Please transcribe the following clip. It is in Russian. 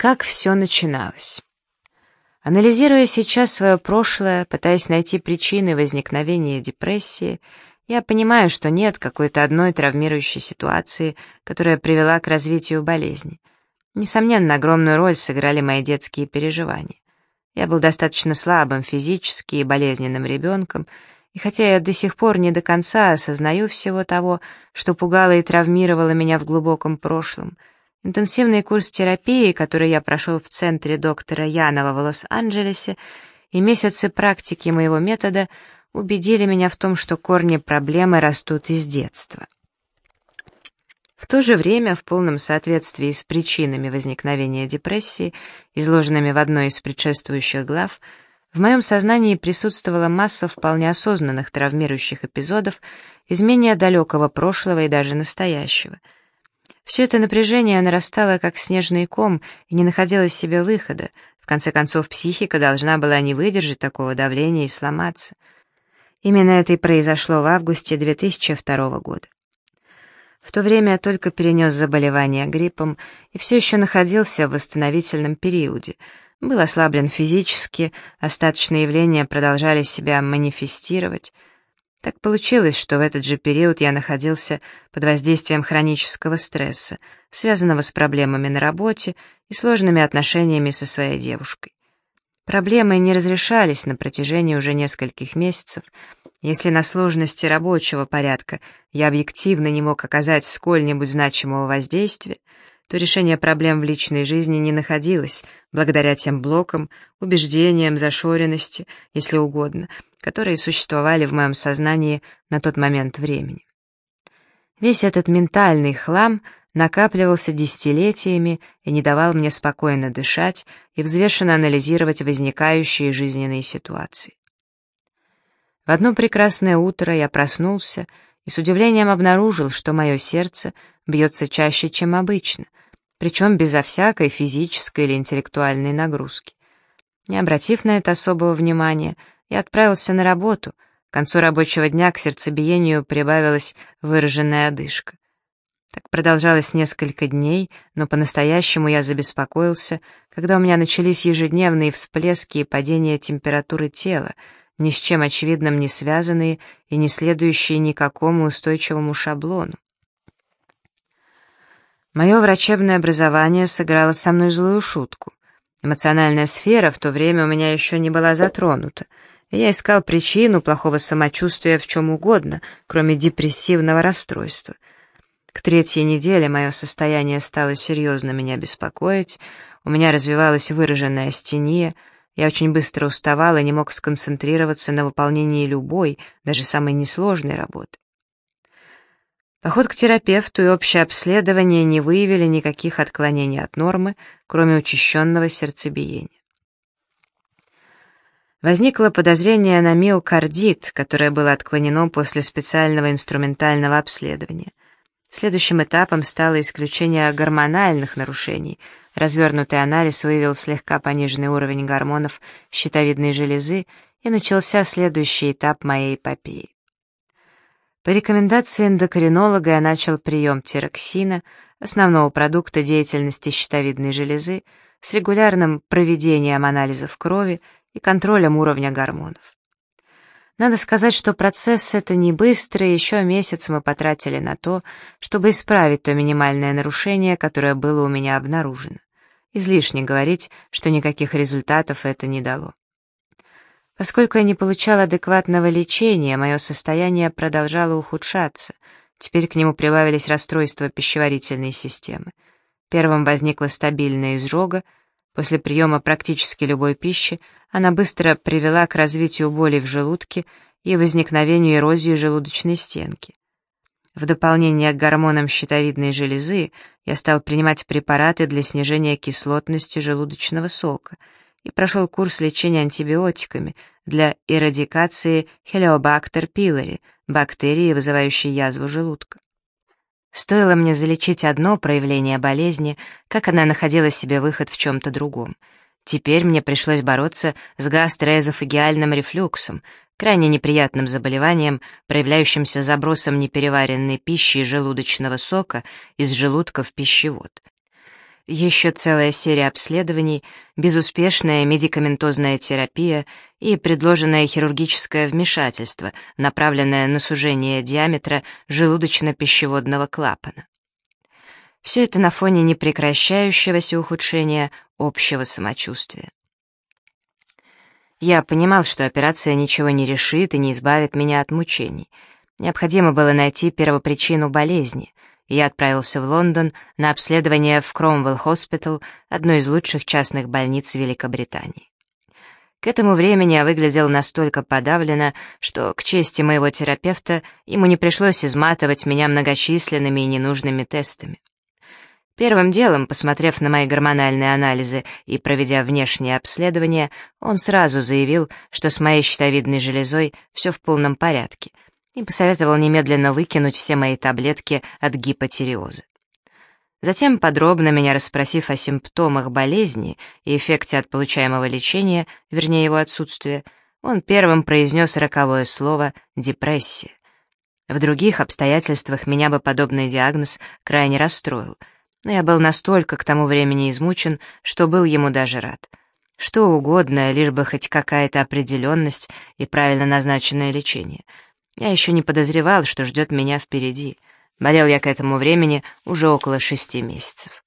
Как все начиналось? Анализируя сейчас свое прошлое, пытаясь найти причины возникновения депрессии, я понимаю, что нет какой-то одной травмирующей ситуации, которая привела к развитию болезни. Несомненно, огромную роль сыграли мои детские переживания. Я был достаточно слабым физически и болезненным ребенком, и хотя я до сих пор не до конца осознаю всего того, что пугало и травмировало меня в глубоком прошлом — Интенсивный курс терапии, который я прошел в центре доктора Янова в Лос-Анджелесе, и месяцы практики моего метода убедили меня в том, что корни проблемы растут из детства. В то же время, в полном соответствии с причинами возникновения депрессии, изложенными в одной из предшествующих глав, в моем сознании присутствовала масса вполне осознанных травмирующих эпизодов из менее далекого прошлого и даже настоящего — все это напряжение нарастало, как снежный ком, и не находило себе выхода. В конце концов, психика должна была не выдержать такого давления и сломаться. Именно это и произошло в августе 2002 года. В то время я только перенес заболевание гриппом и все еще находился в восстановительном периоде. Был ослаблен физически, остаточные явления продолжали себя манифестировать — так получилось, что в этот же период я находился под воздействием хронического стресса, связанного с проблемами на работе и сложными отношениями со своей девушкой. Проблемы не разрешались на протяжении уже нескольких месяцев. Если на сложности рабочего порядка я объективно не мог оказать сколь-нибудь значимого воздействия, то решение проблем в личной жизни не находилось, благодаря тем блокам, убеждениям, зашоренности, если угодно, которые существовали в моем сознании на тот момент времени. Весь этот ментальный хлам накапливался десятилетиями и не давал мне спокойно дышать и взвешенно анализировать возникающие жизненные ситуации. В одно прекрасное утро я проснулся и с удивлением обнаружил, что мое сердце бьется чаще, чем обычно — причем безо всякой физической или интеллектуальной нагрузки. Не обратив на это особого внимания, я отправился на работу. К концу рабочего дня к сердцебиению прибавилась выраженная одышка. Так продолжалось несколько дней, но по-настоящему я забеспокоился, когда у меня начались ежедневные всплески и падения температуры тела, ни с чем очевидным не связанные и не следующие никакому устойчивому шаблону. Мое врачебное образование сыграло со мной злую шутку. Эмоциональная сфера в то время у меня еще не была затронута, и я искал причину плохого самочувствия в чем угодно, кроме депрессивного расстройства. К третьей неделе мое состояние стало серьезно меня беспокоить, у меня развивалась выраженная астения, я очень быстро уставал и не мог сконцентрироваться на выполнении любой, даже самой несложной работы. Поход к терапевту и общее обследование не выявили никаких отклонений от нормы, кроме учащенного сердцебиения. Возникло подозрение на миокардит, которое было отклонено после специального инструментального обследования. Следующим этапом стало исключение гормональных нарушений. Развернутый анализ выявил слегка пониженный уровень гормонов щитовидной железы, и начался следующий этап моей эпопеи. По рекомендации эндокринолога я начал прием тироксина, основного продукта деятельности щитовидной железы, с регулярным проведением анализов крови и контролем уровня гормонов. Надо сказать, что процесс это не быстрый, еще месяц мы потратили на то, чтобы исправить то минимальное нарушение, которое было у меня обнаружено. Излишне говорить, что никаких результатов это не дало. Поскольку я не получал адекватного лечения, мое состояние продолжало ухудшаться. Теперь к нему прибавились расстройства пищеварительной системы. Первым возникла стабильная изжога. После приема практически любой пищи она быстро привела к развитию боли в желудке и возникновению эрозии желудочной стенки. В дополнение к гормонам щитовидной железы я стал принимать препараты для снижения кислотности желудочного сока — и прошел курс лечения антибиотиками для эрадикации Helicobacter pylori, бактерии, вызывающей язву желудка. Стоило мне залечить одно проявление болезни, как она находила себе выход в чем-то другом. Теперь мне пришлось бороться с гастроэзофагиальным рефлюксом, крайне неприятным заболеванием, проявляющимся забросом непереваренной пищи и желудочного сока из желудка в пищевод. Еще целая серия обследований, безуспешная медикаментозная терапия и предложенное хирургическое вмешательство, направленное на сужение диаметра желудочно-пищеводного клапана. Все это на фоне непрекращающегося ухудшения общего самочувствия. Я понимал, что операция ничего не решит и не избавит меня от мучений. Необходимо было найти первопричину болезни — я отправился в Лондон на обследование в Cromwell Hospital, одной из лучших частных больниц Великобритании. К этому времени я выглядел настолько подавленно, что, к чести моего терапевта, ему не пришлось изматывать меня многочисленными и ненужными тестами. Первым делом, посмотрев на мои гормональные анализы и проведя внешнее обследование, он сразу заявил, что с моей щитовидной железой все в полном порядке — и посоветовал немедленно выкинуть все мои таблетки от гипотиреоза. Затем, подробно меня расспросив о симптомах болезни и эффекте от получаемого лечения, вернее его отсутствия, он первым произнес роковое слово «депрессия». В других обстоятельствах меня бы подобный диагноз крайне расстроил, но я был настолько к тому времени измучен, что был ему даже рад. Что угодно, лишь бы хоть какая-то определенность и правильно назначенное лечение — я еще не подозревал, что ждет меня впереди. Болел я к этому времени уже около шести месяцев.